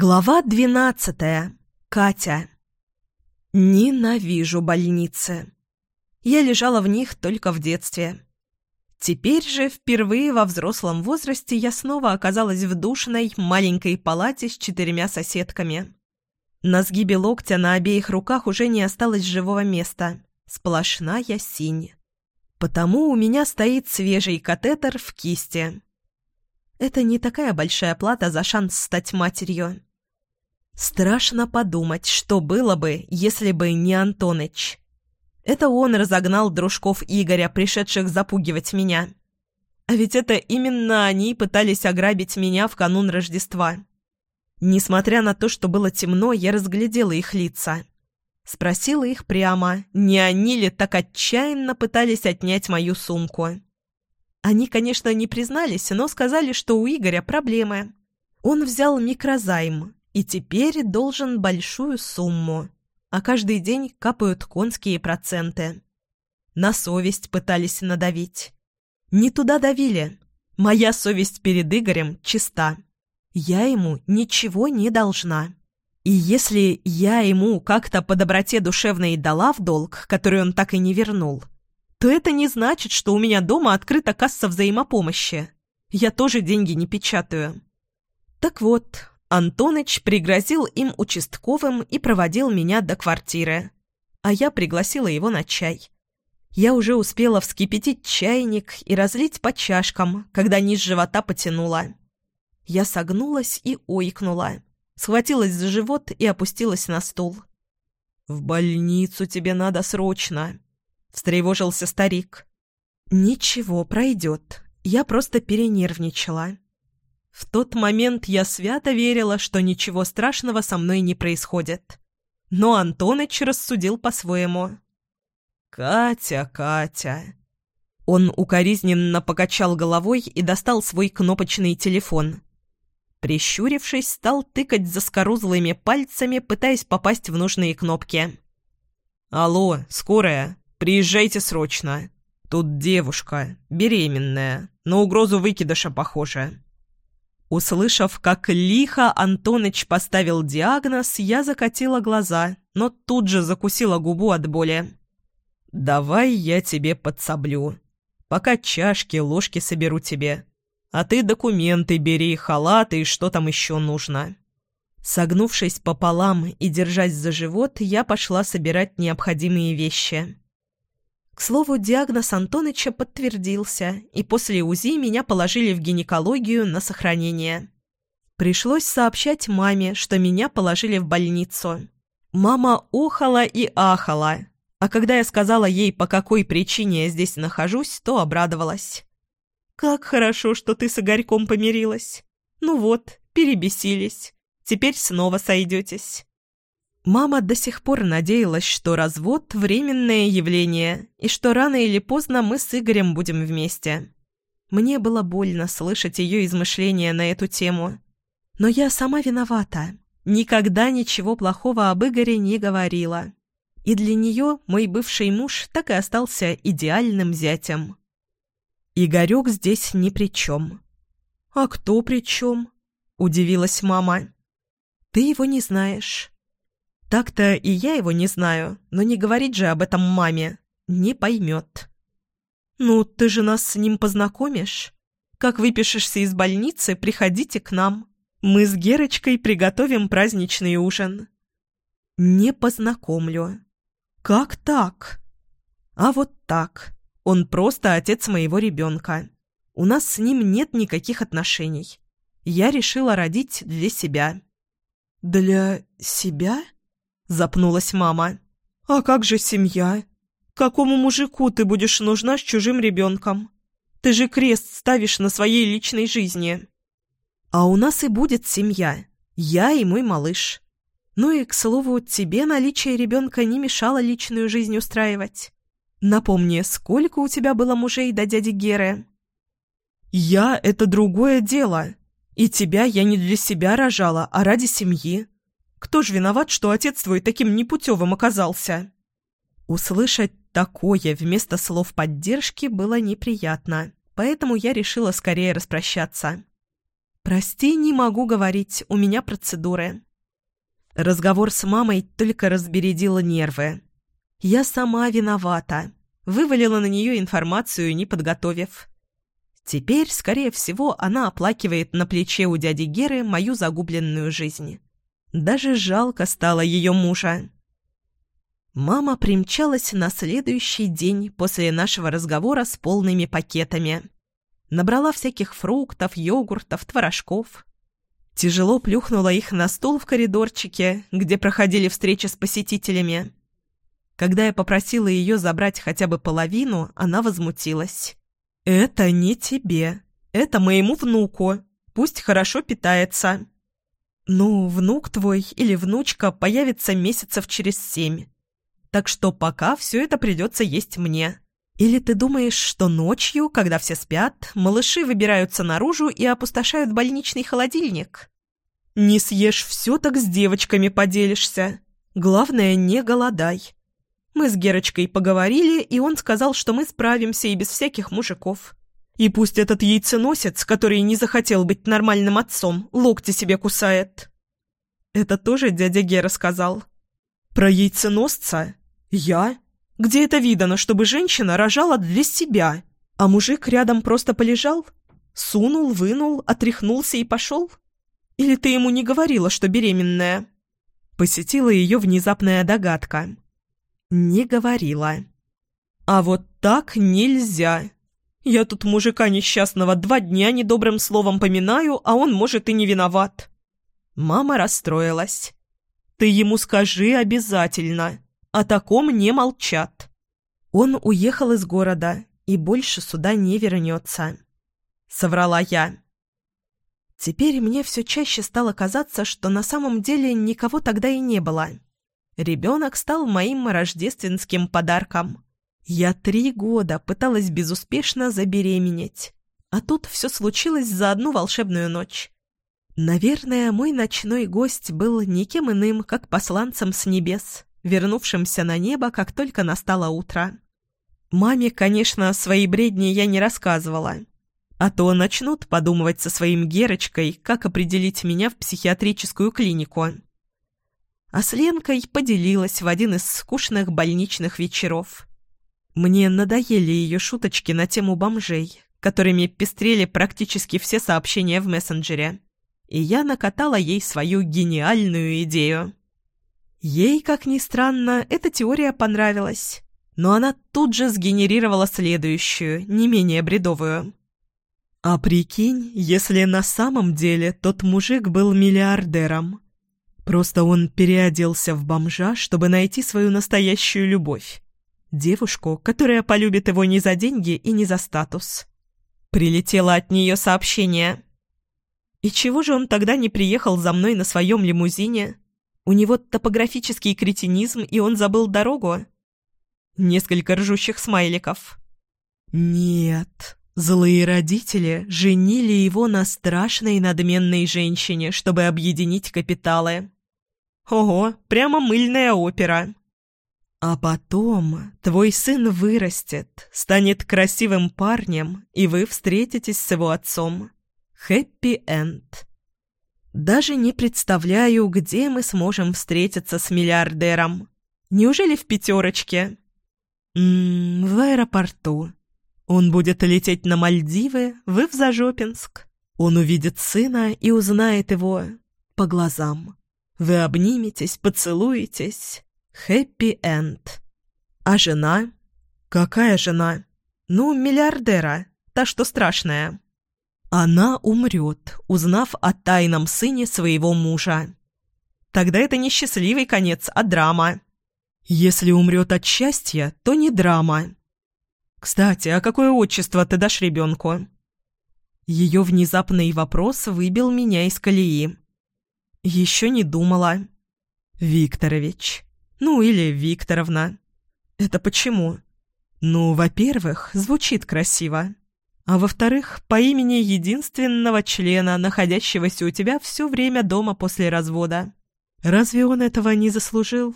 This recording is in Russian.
Глава двенадцатая. Катя. Ненавижу больницы. Я лежала в них только в детстве. Теперь же, впервые во взрослом возрасте, я снова оказалась в душной маленькой палате с четырьмя соседками. На сгибе локтя на обеих руках уже не осталось живого места. Сплошная синь. Потому у меня стоит свежий катетер в кисти. Это не такая большая плата за шанс стать матерью. Страшно подумать, что было бы, если бы не Антоныч. Это он разогнал дружков Игоря, пришедших запугивать меня. А ведь это именно они пытались ограбить меня в канун Рождества. Несмотря на то, что было темно, я разглядела их лица. Спросила их прямо, не они ли так отчаянно пытались отнять мою сумку. Они, конечно, не признались, но сказали, что у Игоря проблемы. Он взял микрозайм и теперь должен большую сумму, а каждый день капают конские проценты. На совесть пытались надавить. Не туда давили. Моя совесть перед Игорем чиста. Я ему ничего не должна. И если я ему как-то по доброте душевной дала в долг, который он так и не вернул – то это не значит, что у меня дома открыта касса взаимопомощи. Я тоже деньги не печатаю. Так вот, Антоныч пригрозил им участковым и проводил меня до квартиры. А я пригласила его на чай. Я уже успела вскипятить чайник и разлить по чашкам, когда низ живота потянула. Я согнулась и ойкнула. Схватилась за живот и опустилась на стул. «В больницу тебе надо срочно», — встревожился старик. «Ничего, пройдет. Я просто перенервничала». В тот момент я свято верила, что ничего страшного со мной не происходит. Но Антоныч рассудил по-своему. «Катя, Катя...» Он укоризненно покачал головой и достал свой кнопочный телефон. Прищурившись, стал тыкать заскорузлыми пальцами, пытаясь попасть в нужные кнопки. «Алло, скорая!» Приезжайте срочно. Тут девушка, беременная, на угрозу выкидыша похожа». Услышав, как лихо Антоныч поставил диагноз, я закатила глаза, но тут же закусила губу от боли. «Давай я тебе подсоблю. Пока чашки, ложки соберу тебе. А ты документы бери, халаты и что там еще нужно». Согнувшись пополам и держась за живот, я пошла собирать необходимые вещи. К слову, диагноз Антоныча подтвердился, и после УЗИ меня положили в гинекологию на сохранение. Пришлось сообщать маме, что меня положили в больницу. Мама охала и ахала, а когда я сказала ей, по какой причине я здесь нахожусь, то обрадовалась. «Как хорошо, что ты с Игорьком помирилась. Ну вот, перебесились. Теперь снова сойдетесь». Мама до сих пор надеялась, что развод – временное явление, и что рано или поздно мы с Игорем будем вместе. Мне было больно слышать ее измышления на эту тему. Но я сама виновата. Никогда ничего плохого об Игоре не говорила. И для нее мой бывший муж так и остался идеальным зятем. Игорек здесь ни при чем. «А кто при чем?» – удивилась мама. «Ты его не знаешь». Так-то и я его не знаю, но не говорить же об этом маме. Не поймет. «Ну, ты же нас с ним познакомишь. Как выпишешься из больницы, приходите к нам. Мы с Герочкой приготовим праздничный ужин». «Не познакомлю». «Как так?» «А вот так. Он просто отец моего ребенка. У нас с ним нет никаких отношений. Я решила родить для себя». «Для себя?» Запнулась мама. «А как же семья? Какому мужику ты будешь нужна с чужим ребенком? Ты же крест ставишь на своей личной жизни». «А у нас и будет семья. Я и мой малыш. Ну и, к слову, тебе наличие ребенка не мешало личную жизнь устраивать. Напомни, сколько у тебя было мужей до дяди Геры?» «Я — это другое дело. И тебя я не для себя рожала, а ради семьи. Кто ж виноват, что отец твой таким непутевым оказался?» Услышать такое вместо слов поддержки было неприятно, поэтому я решила скорее распрощаться. «Прости, не могу говорить, у меня процедуры». Разговор с мамой только разбередил нервы. Я сама виновата. Вывалила на нее информацию, не подготовив. Теперь, скорее всего, она оплакивает на плече у дяди Геры мою загубленную жизнь. Даже жалко стало ее мужа. Мама примчалась на следующий день после нашего разговора с полными пакетами. Набрала всяких фруктов, йогуртов, творожков. Тяжело плюхнула их на стол в коридорчике, где проходили встречи с посетителями. Когда я попросила ее забрать хотя бы половину, она возмутилась. «Это не тебе. Это моему внуку. Пусть хорошо питается». «Ну, внук твой или внучка появится месяцев через семь. Так что пока все это придется есть мне. Или ты думаешь, что ночью, когда все спят, малыши выбираются наружу и опустошают больничный холодильник? Не съешь все, так с девочками поделишься. Главное, не голодай. Мы с Герочкой поговорили, и он сказал, что мы справимся и без всяких мужиков. И пусть этот яйценосец, который не захотел быть нормальным отцом, локти себе кусает. Это тоже дядя Гера сказал. Про яйценосца? «Я? Где это видано, чтобы женщина рожала для себя, а мужик рядом просто полежал? Сунул, вынул, отряхнулся и пошел? Или ты ему не говорила, что беременная?» Посетила ее внезапная догадка. «Не говорила». «А вот так нельзя. Я тут мужика несчастного два дня недобрым словом поминаю, а он, может, и не виноват». Мама расстроилась. «Ты ему скажи обязательно. О таком не молчат. Он уехал из города и больше сюда не вернется. Соврала я. Теперь мне все чаще стало казаться, что на самом деле никого тогда и не было. Ребенок стал моим рождественским подарком. Я три года пыталась безуспешно забеременеть. А тут все случилось за одну волшебную ночь. Наверное, мой ночной гость был никем иным, как посланцем с небес вернувшимся на небо, как только настало утро. Маме, конечно, свои бредни я не рассказывала. А то начнут подумывать со своим Герочкой, как определить меня в психиатрическую клинику. А с Ленкой поделилась в один из скучных больничных вечеров. Мне надоели ее шуточки на тему бомжей, которыми пестрели практически все сообщения в мессенджере. И я накатала ей свою гениальную идею. Ей, как ни странно, эта теория понравилась. Но она тут же сгенерировала следующую, не менее бредовую. А прикинь, если на самом деле тот мужик был миллиардером. Просто он переоделся в бомжа, чтобы найти свою настоящую любовь. Девушку, которая полюбит его не за деньги и не за статус. Прилетело от нее сообщение. «И чего же он тогда не приехал за мной на своем лимузине?» У него топографический кретинизм, и он забыл дорогу? Несколько ржущих смайликов. Нет, злые родители женили его на страшной надменной женщине, чтобы объединить капиталы. Ого, прямо мыльная опера. А потом твой сын вырастет, станет красивым парнем, и вы встретитесь с его отцом. Хэппи-энд. Даже не представляю, где мы сможем встретиться с миллиардером. Неужели в пятерочке? Ммм, в аэропорту. Он будет лететь на Мальдивы, вы в Зажопинск. Он увидит сына и узнает его по глазам. Вы обниметесь, поцелуетесь. Хэппи-энд. А жена? Какая жена? Ну, миллиардера, та, что страшная. Она умрет, узнав о тайном сыне своего мужа. Тогда это не счастливый конец, а драма. Если умрет от счастья, то не драма. Кстати, а какое отчество ты дашь ребенку? Ее внезапный вопрос выбил меня из колеи. Еще не думала. Викторович. Ну, или Викторовна. Это почему? Ну, во-первых, звучит красиво. А во-вторых, по имени единственного члена, находящегося у тебя все время дома после развода. Разве он этого не заслужил?